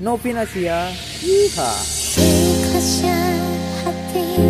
Novinasia. Yeehaw. Ikhlasnya hati